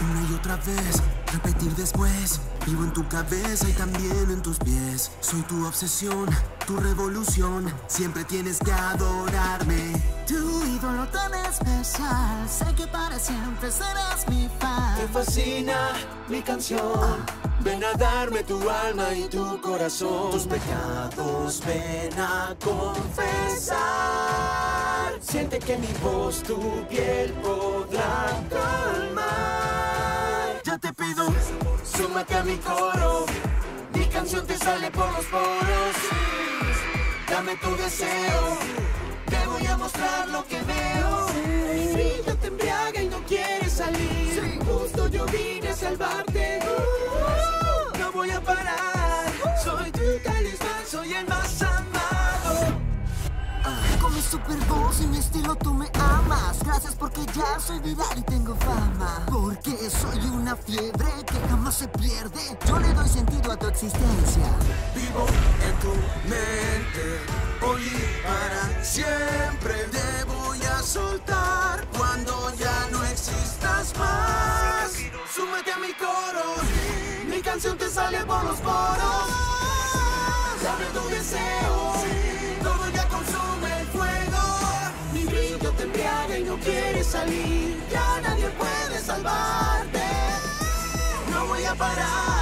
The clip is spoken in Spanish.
Una y otra vez, repetir después. Vivo en tu cabeza y también en tus pies. Soy tu obsesión, tu revolución. Siempre tienes que adorarme. Tu ídolo tan especial. Sé que para siempre serás mi fan. Te fascina mi canción. Ven a darme tu alma y tu corazón. Tus pecados ven a confesar. Siente que mi voz tu piel podrá calmar. Ya te pido, súmate a mi coro. Mi canción te sale por los poros. Dame tu deseo. Te voy a mostrar lo que veo. Mi brillo te embriaga y no quieres salir. Justo yo vine a salvarte. No voy a parar. Soy tu talismán, soy el más. Con mi super voz y mi estilo tú me amas. Gracias porque ya soy viral y tengo fama. Porque soy una fiebre que jamás se pierde. Yo le doy sentido a tu existencia. vivo en tu mente. Hoy y para siempre te voy a soltar cuando ya no existas más. Súmate a mi coro. Mi canción te sale por los poros. Quieres salir. Ya nadie puede salvarte. No voy a parar.